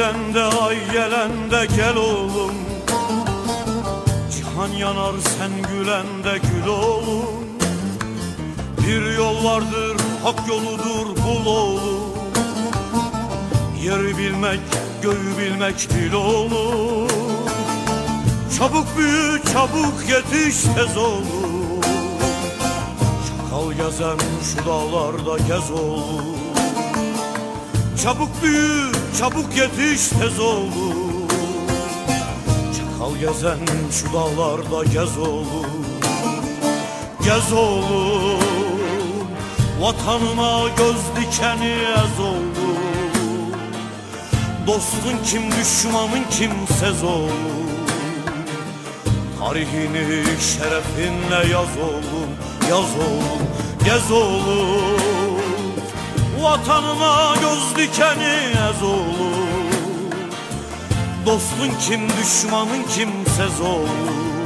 gidende ay gelende gel oğlum. Cihan yanar sen gülende gül oğlum. Bir yol vardır hak yoludur bul oğlum. Yeri bilmek göğü bilmek bil oğlum. Çabuk büyü çabuk yetiş tez oğlum. Çakal gezen şu dağlarda gez oğlum Çabuk büyü, çabuk yetiş tez oğlum Çakal gezen şu dağlarda gez oğlum Gez oğlum Vatanına göz dikeni ez oğlum Dostun kim düşmanın kimsez oğlum Tarihini şerefinle yaz oğlum Yaz oğlum, gez oğlum Vatanına göz dikeni ez oğlum Dostun kim düşmanın kimsez oğlum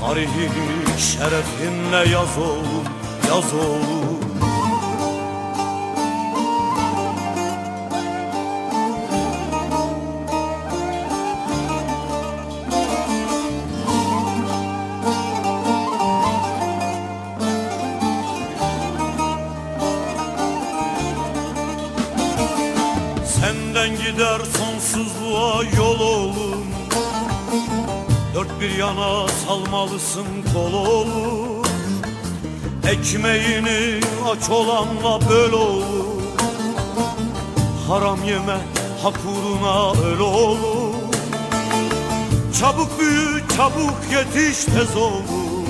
Tarihini şerefinle yaz oğlum Yaz oğlum Senden gider sonsuzluğa yol oğlum. Dört bir yana salmalısın kol oğlum. Ekmeğini aç olanla böl oğlum. Haram yeme hak uğruna öl oğlum. Çabuk büyü çabuk yetiş tez oğlum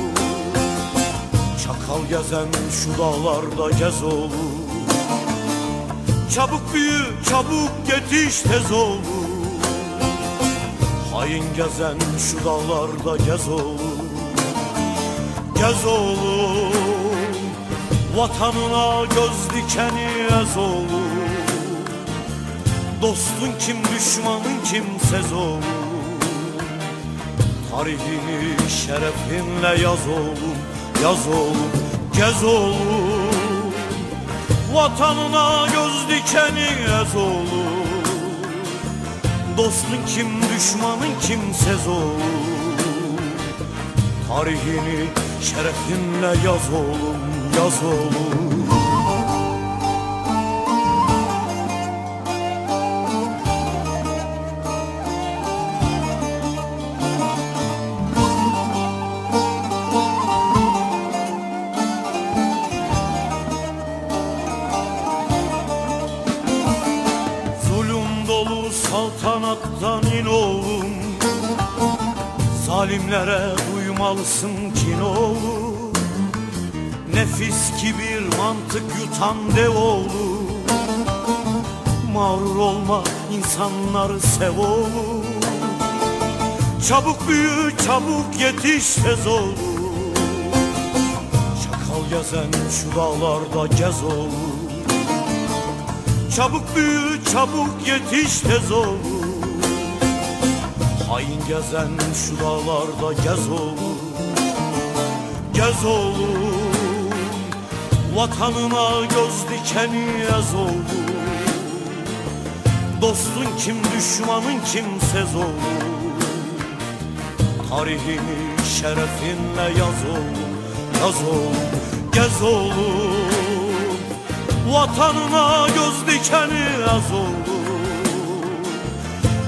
Çakal gezen şu dağlarda gez oğlum Çabuk büyü, çabuk yetiş tez oğlum Hain gezen şu dağlarda gez oğlum Gez oğlum Vatanına göz dikeni ez oğlum Dostun kim düşmanın kimsez oğlum Tarihini şerefinle yaz oğlum Yaz oğlum, gez oğlum Vatanına göz dikeni ez oğlum Dostun kim düşmanın kimsez oğlum Tarihini şerefinle yaz oğlum Yaz oğlum saltanattan in oğlum. Zalimlere duymalısın kin oğlum. Nefis kibir mantık yutan dev oğlum. Mağrur olma insanları sev oğlum. Çabuk büyü çabuk yetiş tez oğlum. Çakal gezen şu dağlarda gez oğlum Çabuk büyü çabuk yetiş tez oğlum Hain gezen şu dağlarda gez oğlum Gez oğlum. Vatanına göz dikeni ez oğlum. Dostun kim düşmanın kimsez oğlum. Tarihini şerefinle yaz oğlum Yaz oğlum gez oğlum Vatanına göz dikeni az oğlum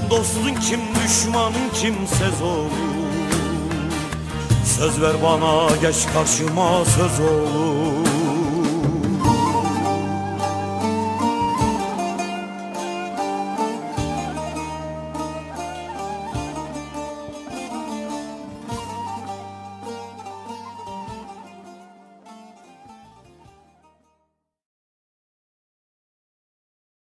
Dostun kim düşmanın kimsez oğlum Söz ver bana geç karşıma söz oğlum